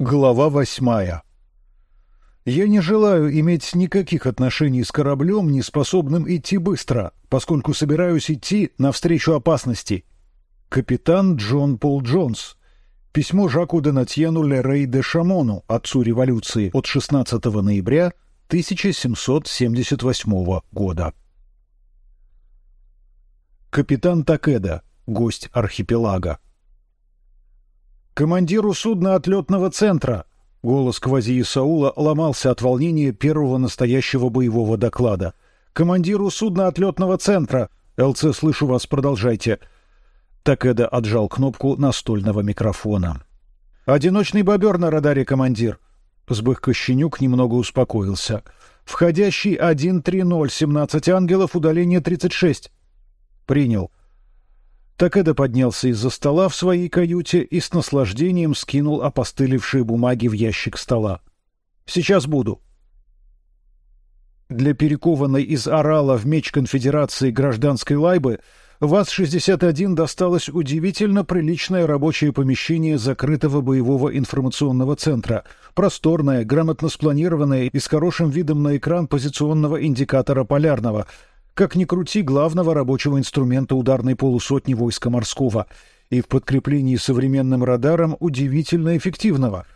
Глава восьмая. Я не желаю иметь никаких отношений с кораблем, не способным идти быстро, поскольку собираюсь идти навстречу опасности. Капитан Джон Пол Джонс. Письмо Жаку де Натьену Лерей де Шамону, отцу революции, от 16 ноября 1778 года. Капитан Такеда, гость архипелага. Командиру судна отлетного центра. Голос Квази Исаула ломался от волнения первого настоящего боевого доклада. Командиру судна отлетного центра. ЛЦ, слышу вас, продолжайте. Такеда отжал кнопку настольного микрофона. Одиночный бобер на радаре, командир. Сбых Кощенюк немного успокоился. Входящий 130, 17 ангелов, удаление 36. Принял. Такеда поднялся из-за стола в своей каюте и с наслаждением скинул опостылевшие бумаги в ящик стола. Сейчас буду. Для перекованной из орала в меч конфедерации гражданской лайбы ВАЗ-61 досталось удивительно приличное рабочее помещение закрытого боевого информационного центра, просторное, грамотно спланированное и с хорошим видом на экран позиционного индикатора полярного, как ни крути, главного рабочего инструмента ударной полусотни войска морского, и в подкреплении современным радаром удивительно эффективного.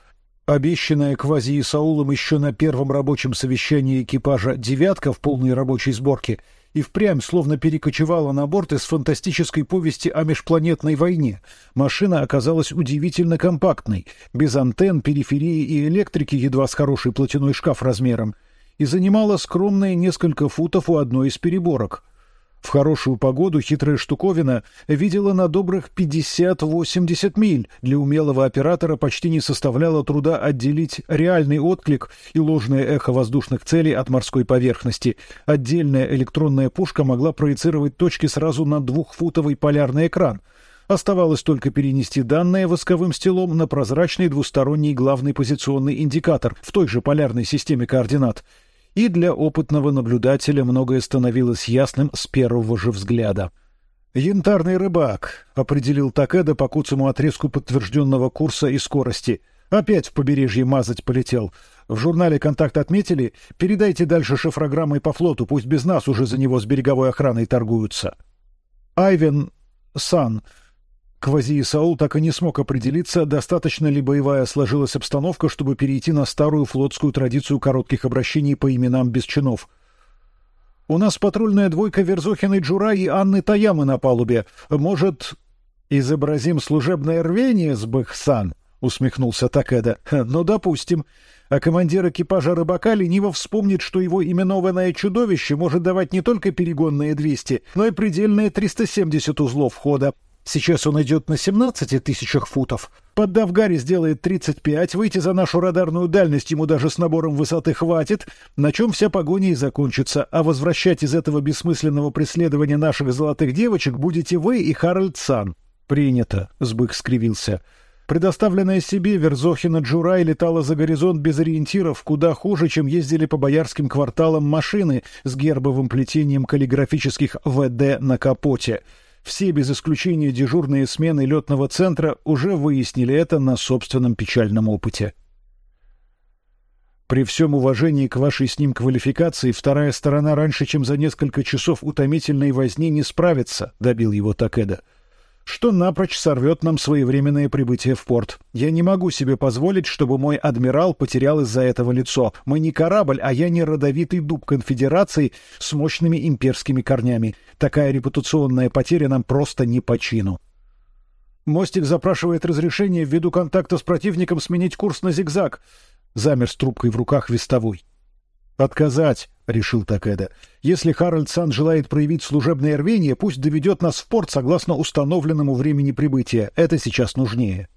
Обещанная квази Саулом еще на первом рабочем совещании экипажа девятка в полной рабочей сборке и впрямь словно перекочевала на борт из фантастической повести о межпланетной войне. Машина оказалась удивительно компактной, без антенн, периферии и электрики, едва с хороший платяной шкаф размером и занимала скромные несколько футов у одной из переборок. В хорошую погоду хитрая штуковина видела на добрых 50-80 миль. Для умелого оператора почти не составляло труда отделить реальный отклик и ложное эхо воздушных целей от морской поверхности. Отдельная электронная пушка могла проецировать точки сразу на двухфутовый полярный экран. Оставалось только перенести данные восковым стилом на прозрачный двусторонний главный позиционный индикатор в той же полярной системе координат и для опытного наблюдателя многое становилось ясным с первого же взгляда. Янтарный рыбак определил Такеда по куцому отрезку подтвержденного курса и скорости. Опять в побережье мазать полетел. В журнале контакт отметили. Передайте дальше шифрограммой по флоту, пусть без нас уже за него с береговой охраной торгуются. Айвен Сан Квази Исаул так и не смог определиться, достаточно ли боевая сложилась обстановка, чтобы перейти на старую флотскую традицию коротких обращений по именам без чинов. У нас патрульная двойка Верзохиной Джура и Анны Таямы на палубе. Может, изобразим служебное рвение с Бэхсан? усмехнулся Такеда. Ну, допустим. А командир экипажа рыбака лениво вспомнит, что его именованное чудовище может давать не только перегонные 200, но и предельные 370 узлов хода. Сейчас он идет на 17 тысячах футов. Поддав Гарри сделает 35, выйти за нашу радарную дальность ему даже с набором высоты хватит, на чем вся погоня и закончится, а возвращать из этого бессмысленного преследования наших золотых девочек будете вы и Харальд Сан. Принято, Сбык скривился. Предоставленная себе Верзохина Джурай летала за горизонт без ориентиров, куда хуже, чем ездили по боярским кварталам машины с гербовым плетением каллиграфических ВД на капоте. Все без исключения дежурные смены летного центра уже выяснили это на собственном печальном опыте. При всем уважении к вашей с ним квалификации, вторая сторона раньше, чем за несколько часов утомительной возни, не справится, добил его Такеда что напрочь сорвет нам своевременное прибытие в порт. Я не могу себе позволить, чтобы мой адмирал потерял из-за этого лицо. Мы не корабль, а я не родовитый дуб конфедерации с мощными имперскими корнями. Такая репутационная потеря нам просто не по чину. Мостик запрашивает разрешение ввиду контакта с противником сменить курс на зигзаг. Замер с трубкой в руках вестовой. Отказать, решил Такеда. Если Харальд Сан желает проявить служебное рвение, пусть доведет нас в порт согласно установленному времени прибытия. Это сейчас нужнее.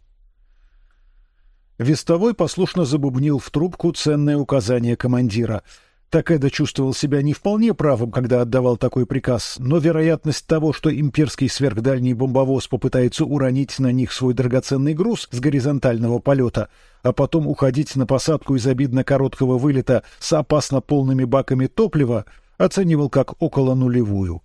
Вестовой послушно забубнил в трубку ценное указание командира. Такеда чувствовал себя не вполне правым, когда отдавал такой приказ, но вероятность того, что имперский сверхдальний бомбовоз попытается уронить на них свой драгоценный груз с горизонтального полета, а потом уходить на посадку из обидно короткого вылета с опасно полными баками топлива, оценивал как около нулевую.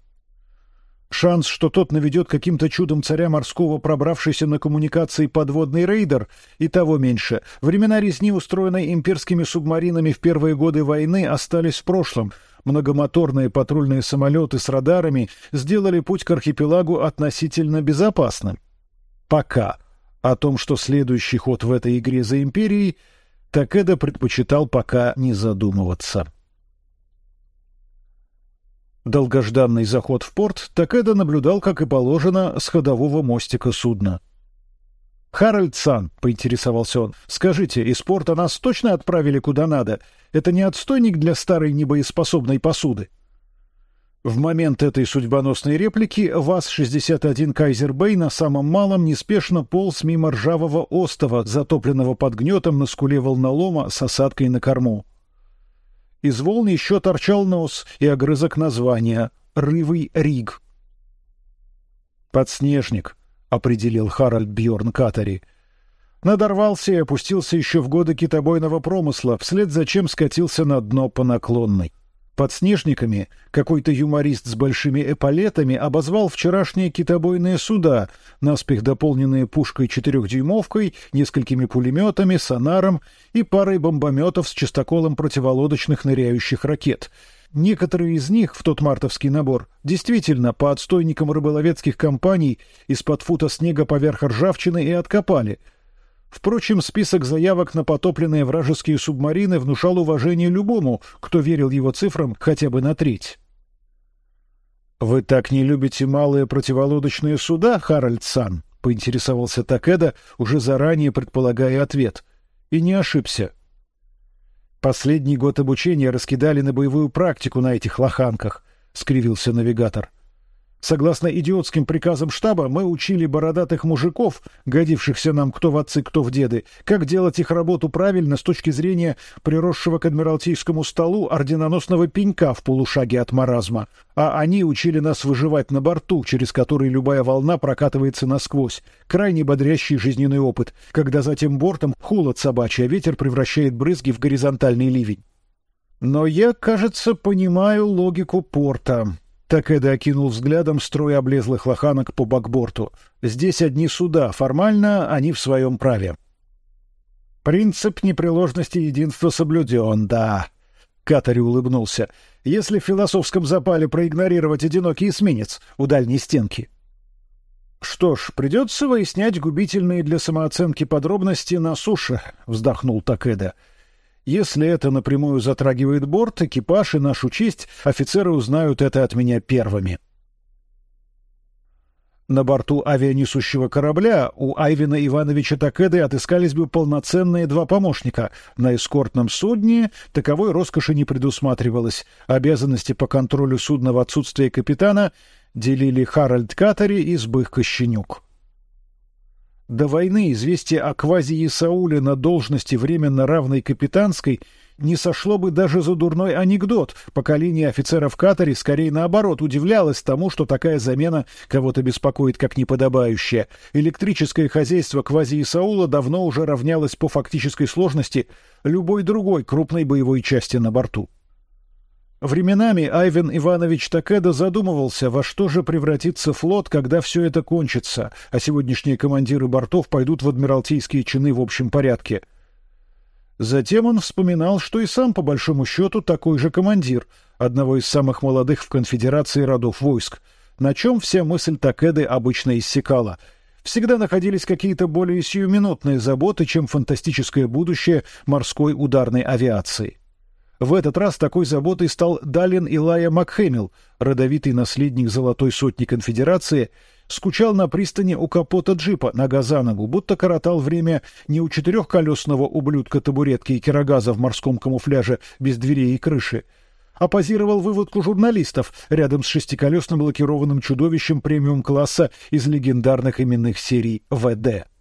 Шанс, что тот наведет каким-то чудом царя морского, пробравшийся на коммуникации подводный рейдер, и того меньше. Времена резни, устроенной имперскими субмаринами в первые годы войны, остались в прошлом. Многомоторные патрульные самолеты с радарами сделали путь к архипелагу относительно безопасным. Пока. О том, что следующий ход в этой игре за империей, Такеда предпочитал пока не задумываться. Долгожданный заход в порт Такеда наблюдал, как и положено, с ходового мостика судна. Харальд Сан, поинтересовался он, скажите, из порта нас точно отправили куда надо? Это не отстойник для старой небоеспособной посуды? В момент этой судьбоносной реплики ВАЗ-61 Кайзер Бэй на самом малом неспешно полз мимо ржавого остова, затопленного под гнетом на скуле волнолома с осадкой на корму. Из волн еще торчал нос и огрызок названия — «Рывый Риг». «Подснежник», — определил Харальд Бьорн Катари. Надорвался и опустился еще в годы китобойного промысла, вслед за чем скатился на дно по наклонной. Подснежниками какой-то юморист с большими эполетами обозвал вчерашние китобойные суда, наспех дополненные пушкой четырехдюймовкой, несколькими пулеметами, сонаром и парой бомбометов с частоколом противолодочных ныряющих ракет. Некоторые из них в тот мартовский набор действительно по отстойникам рыболовецких компаний из-под фута снега поверх ржавчины и откопали — Впрочем, список заявок на потопленные вражеские субмарины внушал уважение любому, кто верил его цифрам хотя бы на треть. Вы так не любите малые противолодочные суда, Харальд Сан? поинтересовался Такеда, уже заранее предполагая ответ, и не ошибся. Последний год обучения раскидали на боевую практику на этих лоханках, скривился навигатор. Согласно идиотским приказам штаба, мы учили бородатых мужиков, годившихся нам кто в отцы, кто в деды, как делать их работу правильно с точки зрения приросшего к адмиралтейскому столу орденоносного пенька в полушаге от маразма. А они учили нас выживать на борту, через который любая волна прокатывается насквозь. Крайне бодрящий жизненный опыт, когда за тем бортом холод собачий, а ветер превращает брызги в горизонтальный ливень. Но я, кажется, понимаю логику порта. Такеда окинул взглядом строй облезлых лоханок по бакборту. Здесь одни суда, формально они в своем праве. Принцип непреложности единства соблюден, да. Катари улыбнулся. Если в философском запале проигнорировать одинокий эсминец у дальней стенки. Что ж, придется выяснять губительные для самооценки подробности на суше, вздохнул Такеда. Если это напрямую затрагивает борт, экипаж и нашу честь, офицеры узнают это от меня первыми. На борту авианесущего корабля у Айвина Ивановича Такеды отыскались бы полноценные два помощника. На эскортном судне таковой роскоши не предусматривалось. Обязанности по контролю судна в отсутствие капитана делили Харальд Катари и Сбых Кощенюк. До войны известие о квази Исауле на должности временно равной капитанской не сошло бы даже за дурной анекдот. Поколение офицеров Катари скорее наоборот удивлялось тому, что такая замена кого-то беспокоит как неподобающая. Электрическое хозяйство квази Исаула давно уже равнялось по фактической сложности любой другой крупной боевой части на борту. Временами Айвен Иванович Такеда задумывался, во что же превратится флот, когда все это кончится, а сегодняшние командиры бортов пойдут в адмиралтейские чины в общем порядке. Затем он вспоминал, что и сам по большому счету такой же командир, одного из самых молодых в конфедерации родов войск, на чем вся мысль Такеды обычно иссякала. Всегда находились какие-то более сиюминутные заботы, чем фантастическое будущее морской ударной авиации. В этот раз такой заботой стал Далин Илая Макхэмил, родовитый наследник золотой сотни конфедерации, скучал на пристани у капота джипа нога за ногу, будто коротал время не у четырехколесного ублюдка табуретки и кирогаза в морском камуфляже без дверей и крыши, а позировал выводку журналистов рядом с шестиколесным лакированным чудовищем премиум-класса из легендарных именных серий ВД.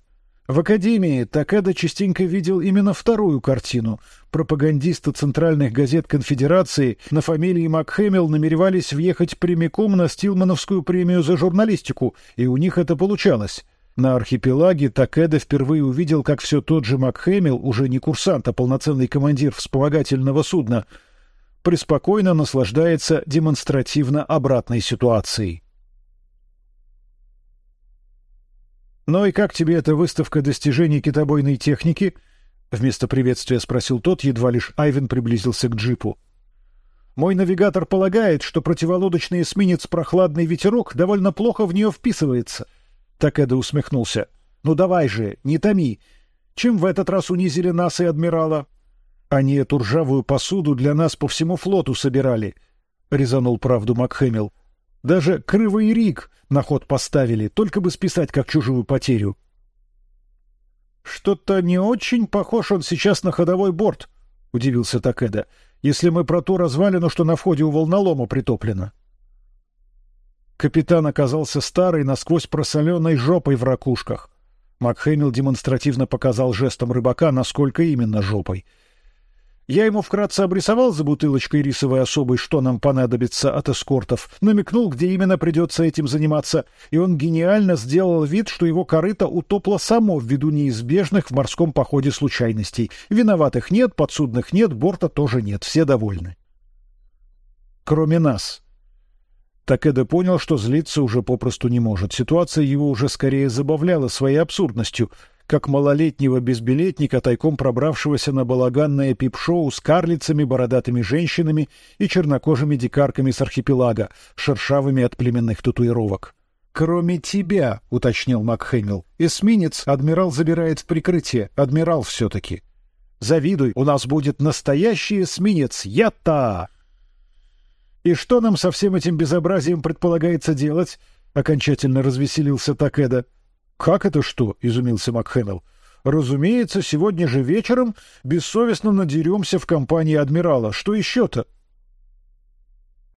В академии Такада частенько видел именно вторую картину. Пропагандисты центральных газет Конфедерации на фамилии Макхэмилл намеревались въехать прямиком на Стилмановскую премию за журналистику, и у них это получалось. На архипелаге Такеда впервые увидел, как все тот же Макхэмилл, уже не курсант, а полноценный командир вспомогательного судна, преспокойно наслаждается демонстративно обратной ситуацией. Ну и как тебе эта выставка достижений китобойной техники? Вместо приветствия спросил тот, едва лишь Айвен приблизился к джипу. Мой навигатор полагает, что противолодочный эсминец «Прохладный ветерок» довольно плохо в нее вписывается. Такеда усмехнулся. Ну давай же, не томи. Чем в этот раз унизили нас и адмирала? Они эту ржавую посуду для нас по всему флоту собирали. Резанул правду Макхэмилл. Даже крывый рик на ход поставили, только бы списать как чужую потерю. Что-то не очень похож он сейчас на ходовой борт, удивился Такеда. Если мы про ту развалину, что на входе у волнолома притоплено. Капитан оказался старый, насквозь просоленной жопой в ракушках. Макхэмилл демонстративно показал жестом рыбака, насколько именно жопой. Я ему вкратце обрисовал за бутылочкой рисовой особой, что нам понадобится от эскортов, намекнул, где именно придется этим заниматься, и он гениально сделал вид, что его корыто утопло само ввиду неизбежных в морском походе случайностей. Виноватых нет, подсудных нет, борта тоже нет, все довольны. Кроме нас. Такеда понял, что злиться уже попросту не может. Ситуация его уже скорее забавляла своей абсурдностью как малолетнего безбилетника, тайком пробравшегося на балаганное пип-шоу с карлицами, бородатыми женщинами и чернокожими дикарками с архипелага, шершавыми от племенных татуировок. Кроме тебя, уточнил Макхэмилл. Эсминец адмирал забирает в прикрытие. Адмирал все-таки. Завидуй, у нас будет настоящий эсминец. Я-то. И что нам со всем этим безобразием предполагается делать? Окончательно развеселился Такеда. Как это что? изумился Макхэмилл. Разумеется, сегодня же вечером бессовестно надеремся в компании адмирала. Что еще-то?